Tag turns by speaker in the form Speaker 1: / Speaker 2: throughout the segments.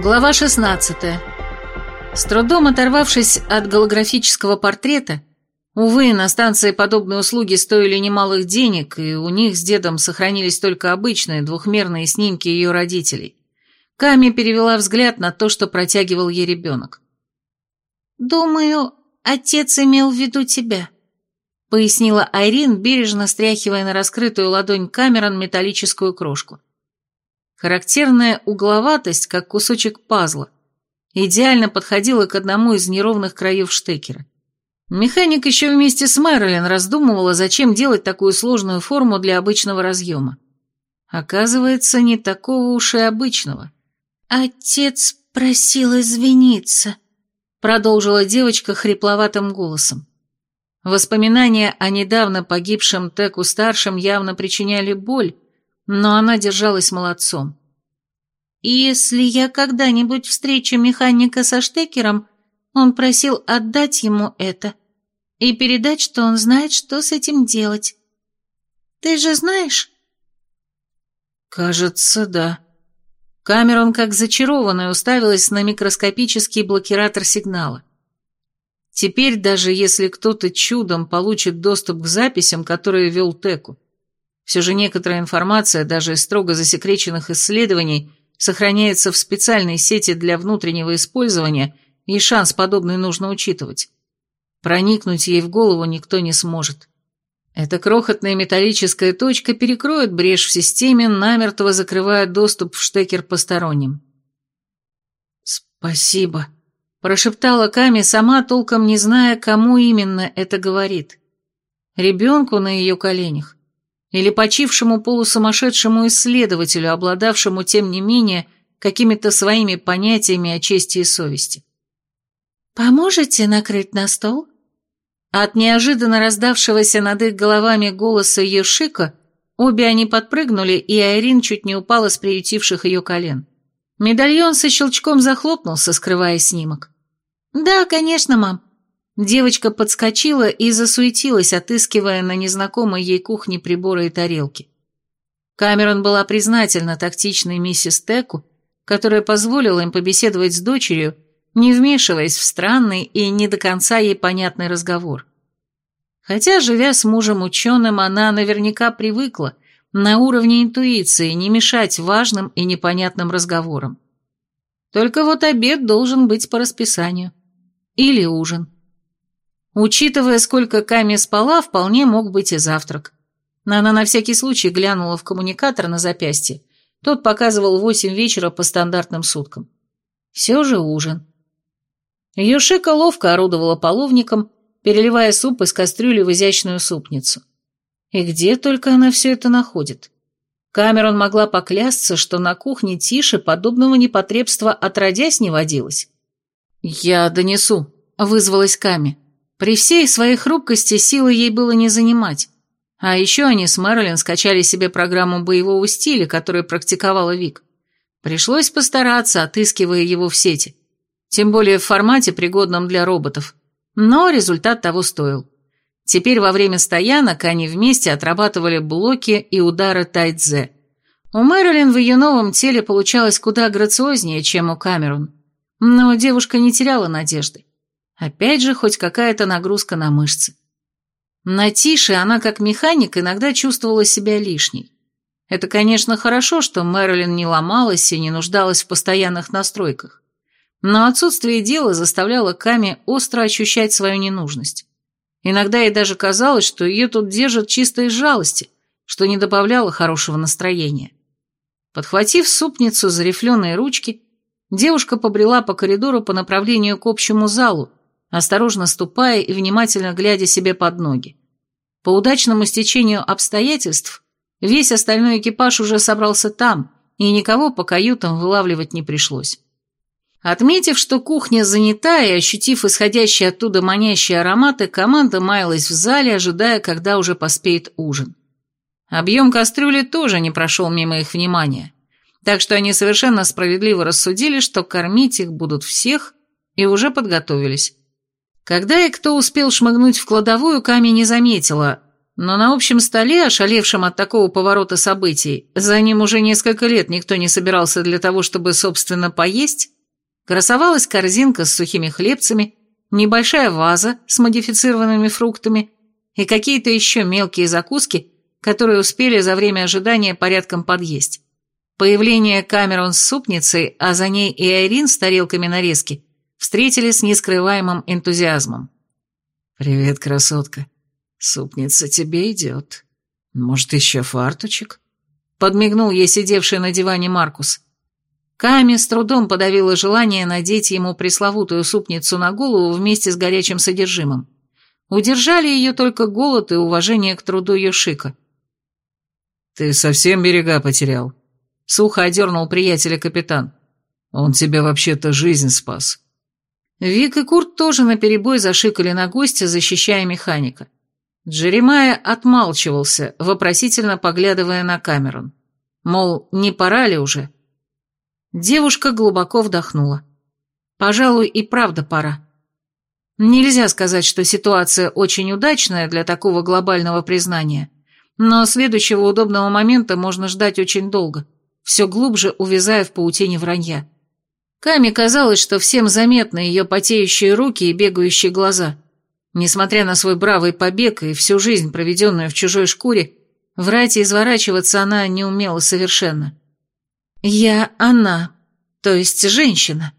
Speaker 1: Глава 16. С трудом оторвавшись от голографического портрета, увы, на станции подобные услуги стоили немалых денег, и у них с дедом сохранились только обычные двухмерные снимки ее родителей. Ками перевела взгляд на то, что протягивал ей ребенок.
Speaker 2: «Думаю, отец имел в виду тебя», — пояснила Айрин, бережно стряхивая на раскрытую ладонь Камерон металлическую крошку.
Speaker 1: Характерная угловатость, как кусочек пазла, идеально подходила к одному из неровных краев штекера. Механик еще вместе с Мэрилин раздумывала, зачем делать такую сложную форму для обычного разъема. Оказывается, не такого уж и обычного.
Speaker 2: «Отец просил извиниться», — продолжила девочка хрипловатым голосом.
Speaker 1: Воспоминания о недавно погибшем Теку-старшем явно причиняли боль, но она держалась молодцом.
Speaker 2: «Если я когда-нибудь встречу механика со штекером, он просил отдать ему это и передать, что он знает, что с этим делать. Ты же знаешь?»
Speaker 1: «Кажется, да». Камерон, как зачарованная, уставилась на микроскопический блокиратор сигнала. Теперь, даже если кто-то чудом получит доступ к записям, которые вел Теку, все же некоторая информация, даже из строго засекреченных исследований, сохраняется в специальной сети для внутреннего использования, и шанс подобный нужно учитывать. Проникнуть ей в голову никто не сможет. Эта крохотная металлическая точка перекроет брешь в системе, намертво закрывая доступ в штекер посторонним. «Спасибо», – прошептала Ками, сама толком не зная, кому именно это говорит. Ребенку на ее коленях или почившему полусумасшедшему исследователю, обладавшему, тем не менее, какими-то своими понятиями о чести и совести.
Speaker 2: «Поможете накрыть на стол?»
Speaker 1: От неожиданно раздавшегося над их головами голоса Ешика обе они подпрыгнули, и Айрин чуть не упала с приютивших ее колен. Медальон со щелчком захлопнулся, скрывая снимок.
Speaker 2: «Да, конечно, мам»,
Speaker 1: Девочка подскочила и засуетилась, отыскивая на незнакомой ей кухне приборы и тарелки. Камерон была признательна тактичной миссис Теку, которая позволила им побеседовать с дочерью, не вмешиваясь в странный и не до конца ей понятный разговор. Хотя, живя с мужем-ученым, она наверняка привыкла на уровне интуиции не мешать важным и непонятным разговорам. Только вот обед должен быть по расписанию. Или ужин. Учитывая, сколько Ками спала, вполне мог быть и завтрак. Она на всякий случай глянула в коммуникатор на запястье. Тот показывал восемь вечера по стандартным суткам. Все же ужин. Юшика ловко орудовала половником, переливая суп из кастрюли в изящную супницу. И где только она все это находит? Камерон могла поклясться, что на кухне тише подобного непотребства отродясь не водилось. «Я донесу», — вызвалась Ками. При всей своей хрупкости силы ей было не занимать. А еще они с Мэрилин скачали себе программу боевого стиля, которую практиковала Вик. Пришлось постараться, отыскивая его в сети. Тем более в формате, пригодном для роботов. Но результат того стоил. Теперь во время стоянок они вместе отрабатывали блоки и удары тайцзе. У Мэрилин в ее новом теле получалось куда грациознее, чем у Камерон. Но девушка не теряла надежды. Опять же, хоть какая-то нагрузка на мышцы. На Тише она, как механик, иногда чувствовала себя лишней. Это, конечно, хорошо, что Мэрилин не ломалась и не нуждалась в постоянных настройках. Но отсутствие дела заставляло Ками остро ощущать свою ненужность. Иногда ей даже казалось, что ее тут держат чисто из жалости, что не добавляло хорошего настроения. Подхватив супницу за рифленые ручки, девушка побрела по коридору по направлению к общему залу, осторожно ступая и внимательно глядя себе под ноги. По удачному стечению обстоятельств весь остальной экипаж уже собрался там, и никого по каютам вылавливать не пришлось. Отметив, что кухня занята и ощутив исходящие оттуда манящие ароматы, команда маялась в зале, ожидая, когда уже поспеет ужин. Объем кастрюли тоже не прошел мимо их внимания, так что они совершенно справедливо рассудили, что кормить их будут всех, и уже подготовились. Когда и кто успел шмыгнуть в кладовую, Ками не заметила, Но на общем столе, ошалевшем от такого поворота событий, за ним уже несколько лет никто не собирался для того, чтобы, собственно, поесть, красовалась корзинка с сухими хлебцами, небольшая ваза с модифицированными фруктами и какие-то еще мелкие закуски, которые успели за время ожидания порядком подъесть. Появление Камерон с супницей, а за ней и Айрин с тарелками нарезки, встретили с нескрываемым энтузиазмом.
Speaker 3: «Привет, красотка. Супница тебе идет. Может, еще фарточек?»
Speaker 1: Подмигнул ей сидевший на диване Маркус. Ками с трудом подавила желание надеть ему пресловутую супницу на голову вместе с горячим содержимым. Удержали ее только голод и уважение к труду Йошика.
Speaker 3: «Ты совсем берега потерял?»
Speaker 1: Сухо одернул приятеля капитан.
Speaker 3: «Он тебе вообще-то жизнь спас».
Speaker 1: Вик и Курт тоже наперебой зашикали на гостя, защищая механика. Джеремая отмалчивался, вопросительно поглядывая на Камерон. Мол, не пора ли уже? Девушка глубоко вдохнула. Пожалуй, и правда пора. Нельзя сказать, что ситуация очень удачная для такого глобального признания, но следующего удобного момента можно ждать очень долго, все глубже увязая в паутине вранья. Каме казалось, что всем заметны ее потеющие руки и бегающие глаза. Несмотря на свой бравый побег и всю жизнь, проведенную в чужой шкуре, врать и изворачиваться она не умела совершенно. «Я она, то есть женщина.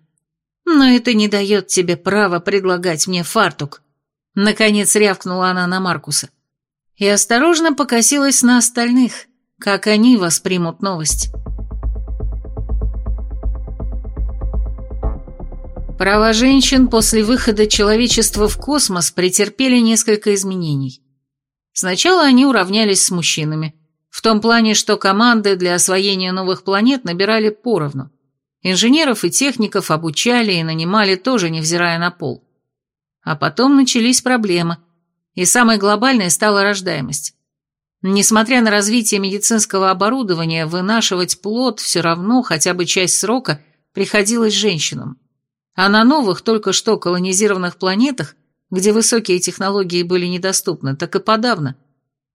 Speaker 1: Но это не дает тебе права предлагать мне фартук», — наконец рявкнула она на Маркуса и осторожно покосилась на остальных, как они воспримут новость. Права женщин после выхода человечества в космос претерпели несколько изменений. Сначала они уравнялись с мужчинами, в том плане, что команды для освоения новых планет набирали поровну. Инженеров и техников обучали и нанимали тоже, невзирая на пол. А потом начались проблемы – и самой глобальной стала рождаемость. Несмотря на развитие медицинского оборудования, вынашивать плод все равно хотя бы часть срока приходилось женщинам. А на новых, только что колонизированных планетах, где высокие технологии были недоступны, так и подавно.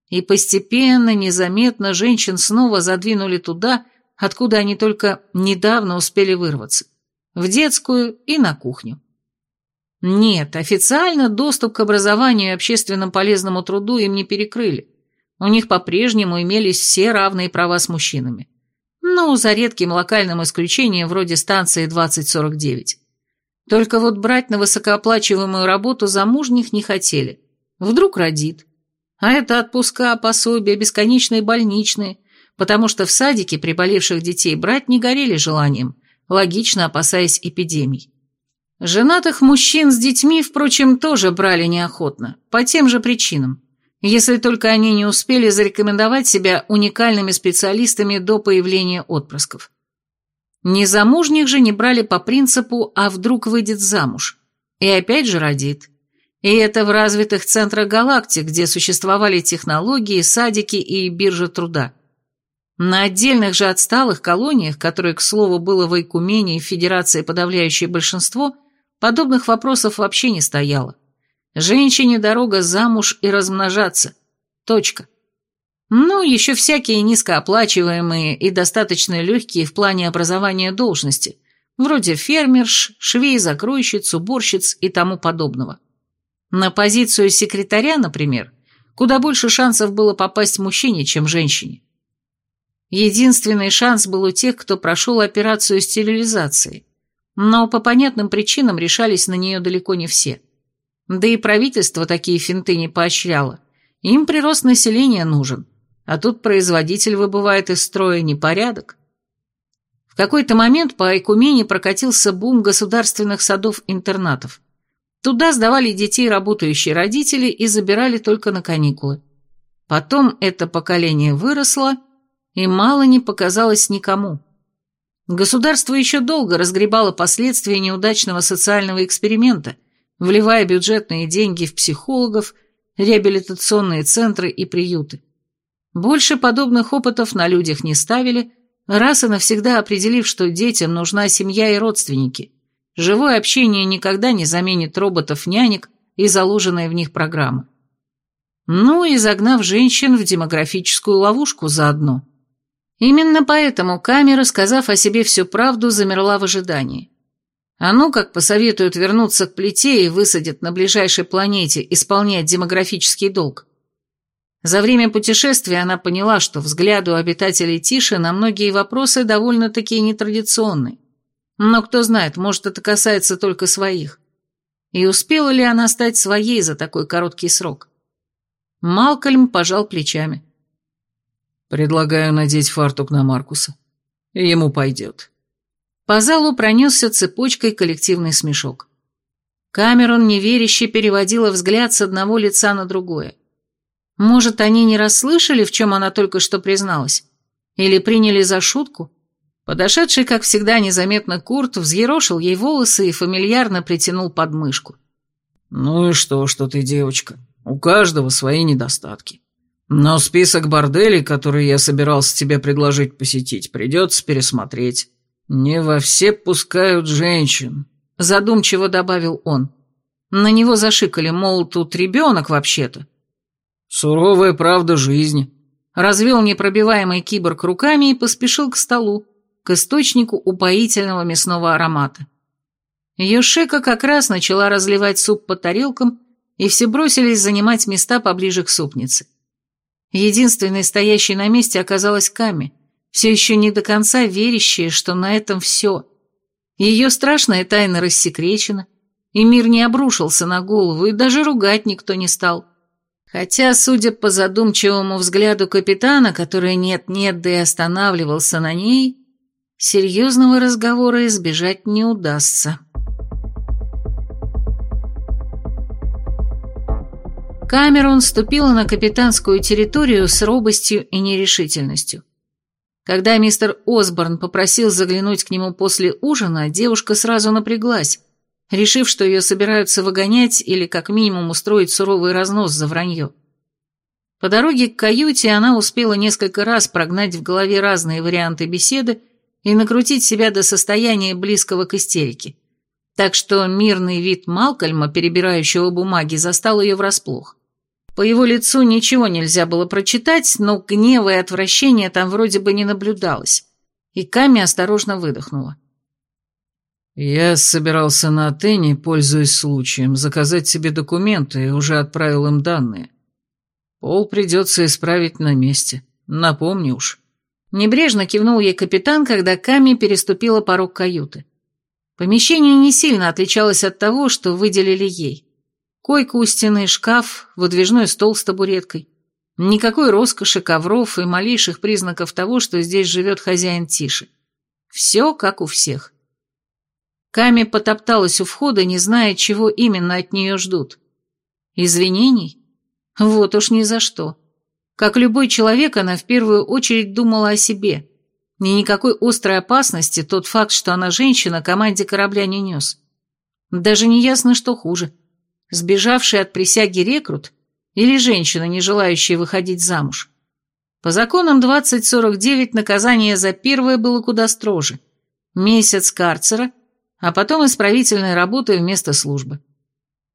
Speaker 1: И постепенно, незаметно женщин снова задвинули туда, откуда они только недавно успели вырваться. В детскую и на кухню. Нет, официально доступ к образованию и общественно полезному труду им не перекрыли. У них по-прежнему имелись все равные права с мужчинами. Ну, за редким локальным исключением вроде станции 2049. Только вот брать на высокооплачиваемую работу замужних не хотели. Вдруг родит. А это отпуска, пособия, бесконечные больничные, потому что в садике приболевших детей брать не горели желанием, логично опасаясь эпидемий. Женатых мужчин с детьми, впрочем, тоже брали неохотно, по тем же причинам, если только они не успели зарекомендовать себя уникальными специалистами до появления отпрысков. Незамужних же не брали по принципу «а вдруг выйдет замуж?» и опять же родит. И это в развитых центрах галактик, где существовали технологии, садики и биржа труда. На отдельных же отсталых колониях, которые, к слову, было в Айкумене и в Федерации подавляющее большинство, Подобных вопросов вообще не стояло. Женщине дорога замуж и размножаться. Точка. Ну, еще всякие низкооплачиваемые и достаточно легкие в плане образования должности, вроде фермерш, швей-закройщиц, уборщиц и тому подобного. На позицию секретаря, например, куда больше шансов было попасть мужчине, чем женщине. Единственный шанс был у тех, кто прошел операцию стерилизации – но по понятным причинам решались на нее далеко не все. Да и правительство такие финты не поощряло. Им прирост населения нужен, а тут производитель выбывает из строя непорядок. В какой-то момент по Айкумене прокатился бум государственных садов-интернатов. Туда сдавали детей работающие родители и забирали только на каникулы. Потом это поколение выросло, и мало не показалось никому. Государство еще долго разгребало последствия неудачного социального эксперимента, вливая бюджетные деньги в психологов, реабилитационные центры и приюты. Больше подобных опытов на людях не ставили, раз и навсегда определив, что детям нужна семья и родственники. Живое общение никогда не заменит роботов-нянек и заложенные в них программы. Ну и загнав женщин в демографическую ловушку заодно. Именно поэтому камера, сказав о себе всю правду, замерла в ожидании. А ну как посоветуют вернуться к плите и высадят на ближайшей планете исполнять демографический долг. За время путешествия она поняла, что взгляду обитателей Тиши на многие вопросы довольно-таки нетрадиционны. Но кто знает, может, это касается только своих. И успела ли она стать своей за такой короткий срок? Малкольм пожал плечами.
Speaker 3: «Предлагаю надеть фартук на Маркуса. Ему пойдет».
Speaker 1: По залу пронесся цепочкой коллективный смешок. Камерон неверяще переводила взгляд с одного лица на другое. Может, они не расслышали, в чем она только что призналась? Или приняли за шутку? Подошедший, как всегда, незаметно Курт взъерошил ей волосы и фамильярно притянул подмышку.
Speaker 3: «Ну и что, что ты девочка? У каждого свои недостатки. Но список борделей, который я собирался тебе предложить посетить, придется пересмотреть. Не во все пускают женщин», —
Speaker 1: задумчиво добавил он. На него зашикали, мол, тут ребенок вообще-то.
Speaker 3: «Суровая правда жизни», —
Speaker 1: развел непробиваемый киборг руками и поспешил к столу, к источнику упоительного мясного аромата. Ее шека как раз начала разливать суп по тарелкам, и все бросились занимать места поближе к супнице. Единственной стоящей на месте оказалась Ками, все еще не до конца верящая, что на этом все. Ее страшная тайна рассекречена, и мир не обрушился на голову, и даже ругать никто не стал. Хотя, судя по задумчивому взгляду капитана, который нет-нет, да и останавливался на ней, серьезного разговора избежать не удастся. Камерон ступила на капитанскую территорию с робостью и нерешительностью. Когда мистер Осборн попросил заглянуть к нему после ужина, девушка сразу напряглась, решив, что ее собираются выгонять или как минимум устроить суровый разнос за вранье. По дороге к каюте она успела несколько раз прогнать в голове разные варианты беседы и накрутить себя до состояния близкого к истерике. Так что мирный вид Малкольма, перебирающего бумаги, застал ее врасплох. По его лицу ничего нельзя было прочитать, но гнева и отвращения там вроде бы не наблюдалось. И Ками осторожно выдохнула.
Speaker 3: «Я собирался на Атене, пользуясь случаем, заказать себе документы и уже отправил им данные. Пол придется исправить на месте. Напомни уж».
Speaker 1: Небрежно кивнул ей капитан, когда Ками переступила порог каюты. Помещение не сильно отличалось от того, что выделили ей. Койка у стены, шкаф, выдвижной стол с табуреткой. Никакой роскоши, ковров и малейших признаков того, что здесь живет хозяин Тиши. Все как у всех. Ками потопталась у входа, не зная, чего именно от нее ждут. Извинений? Вот уж ни за что. Как любой человек, она в первую очередь думала о себе. И никакой острой опасности тот факт, что она женщина, команде корабля не нес. Даже не ясно, что хуже. Сбежавший от присяги рекрут или женщина, не желающая выходить замуж. По законам 2049 наказание за первое было куда строже. Месяц карцера – а потом исправительной работы вместо службы.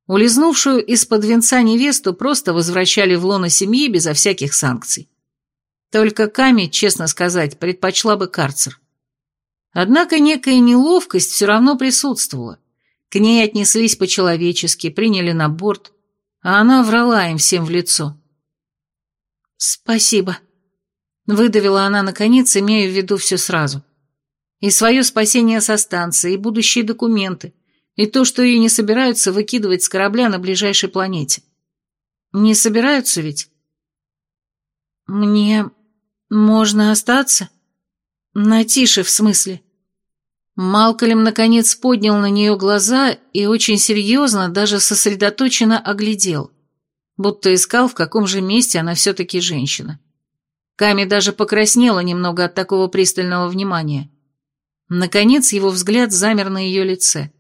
Speaker 1: Улизнувшую из-под венца невесту просто возвращали в лоно семьи безо всяких санкций. Только Ками, честно сказать, предпочла бы карцер. Однако некая неловкость все равно присутствовала. К ней отнеслись по-человечески, приняли на борт, а она врала им всем в лицо. «Спасибо», — выдавила она наконец, имея в виду все сразу. И свое спасение со станции, и будущие документы, и то, что ее не собираются выкидывать с корабля на ближайшей планете. Не собираются ведь? Мне можно остаться? На тише, в смысле? Малкольм наконец поднял на нее глаза и очень серьезно, даже сосредоточенно оглядел, будто искал, в каком же месте она все-таки женщина. Ками даже покраснела немного от такого пристального внимания. Наконец его взгляд замер на ее лице.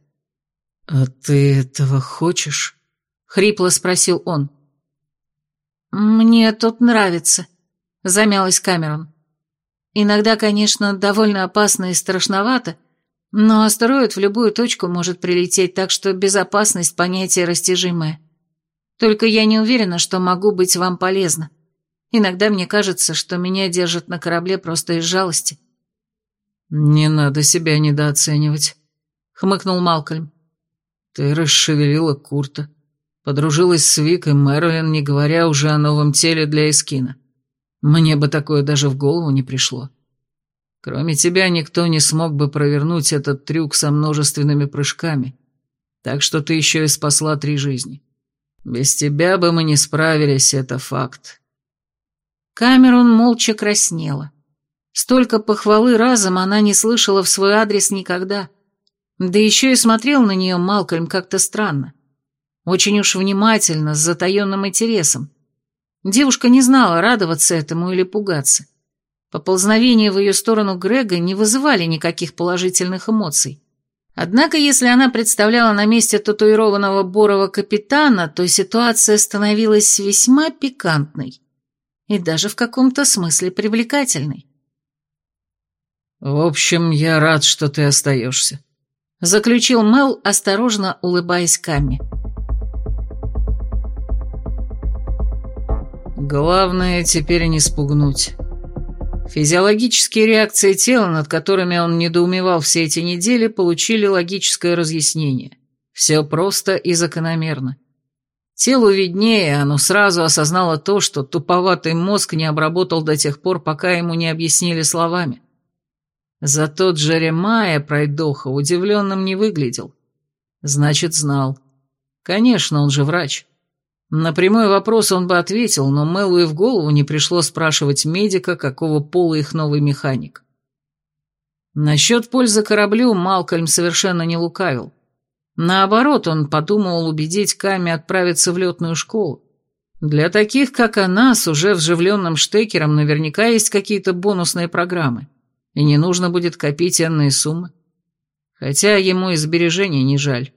Speaker 3: «А ты этого хочешь?» — хрипло спросил он.
Speaker 1: «Мне тут нравится», — замялась Камерон. «Иногда, конечно, довольно опасно и страшновато, но астероид в любую точку может прилететь, так что безопасность — понятие растяжимое. Только я не уверена, что могу быть вам полезна. Иногда мне кажется, что меня держат на корабле просто из жалости».
Speaker 3: «Не надо себя недооценивать», — хмыкнул Малкольм. «Ты расшевелила Курта, подружилась с Вик и Мэрилин, не говоря уже о новом теле для Эскина. Мне бы такое даже в голову не пришло. Кроме тебя никто не смог бы провернуть этот трюк со множественными прыжками, так что ты еще и спасла три жизни. Без тебя бы мы не справились, это факт».
Speaker 1: Камерон молча краснела. Столько похвалы разом она не слышала в свой адрес никогда. Да еще и смотрел на нее Малкольм как-то странно. Очень уж внимательно, с затаенным интересом. Девушка не знала, радоваться этому или пугаться. Поползновения в ее сторону Грега не вызывали никаких положительных эмоций. Однако, если она представляла на месте татуированного Борова капитана, то ситуация становилась весьма пикантной и даже в каком-то смысле привлекательной.
Speaker 3: «В общем, я рад, что ты остаешься», —
Speaker 1: заключил Мел, осторожно улыбаясь Камми.
Speaker 3: «Главное теперь не спугнуть». Физиологические реакции тела, над которыми он недоумевал все эти недели, получили логическое разъяснение. Все просто и закономерно. Телу виднее, оно сразу осознало то, что туповатый мозг не обработал до тех пор, пока ему не объяснили словами. Зато Джеремайя, пройдоха, удивленным не выглядел. Значит, знал. Конечно, он же врач. На прямой вопрос он бы ответил, но Мэлу и в голову не пришло спрашивать медика, какого пола их новый механик. Насчет пользы кораблю Малкольм совершенно не лукавил. Наоборот, он подумал убедить Ками отправиться в летную школу. Для таких, как она, с уже вживленным штекером наверняка есть какие-то бонусные программы и не нужно будет копить энные суммы. Хотя ему и сбережений не жаль.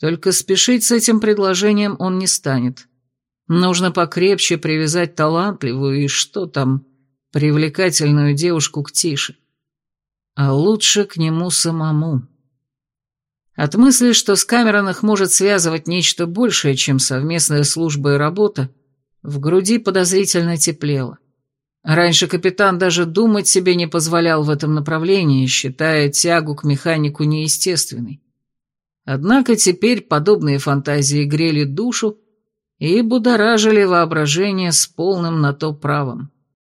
Speaker 3: Только спешить с этим предложением он не станет. Нужно покрепче привязать талантливую и что там, привлекательную девушку к Тише. А лучше к нему самому. От мысли, что с Камерон может связывать нечто большее, чем совместная служба и работа, в груди подозрительно теплело. Раньше капитан даже думать себе не позволял в этом направлении, считая тягу к механику неестественной. Однако теперь подобные фантазии грели душу и будоражили воображение с полным на то правом.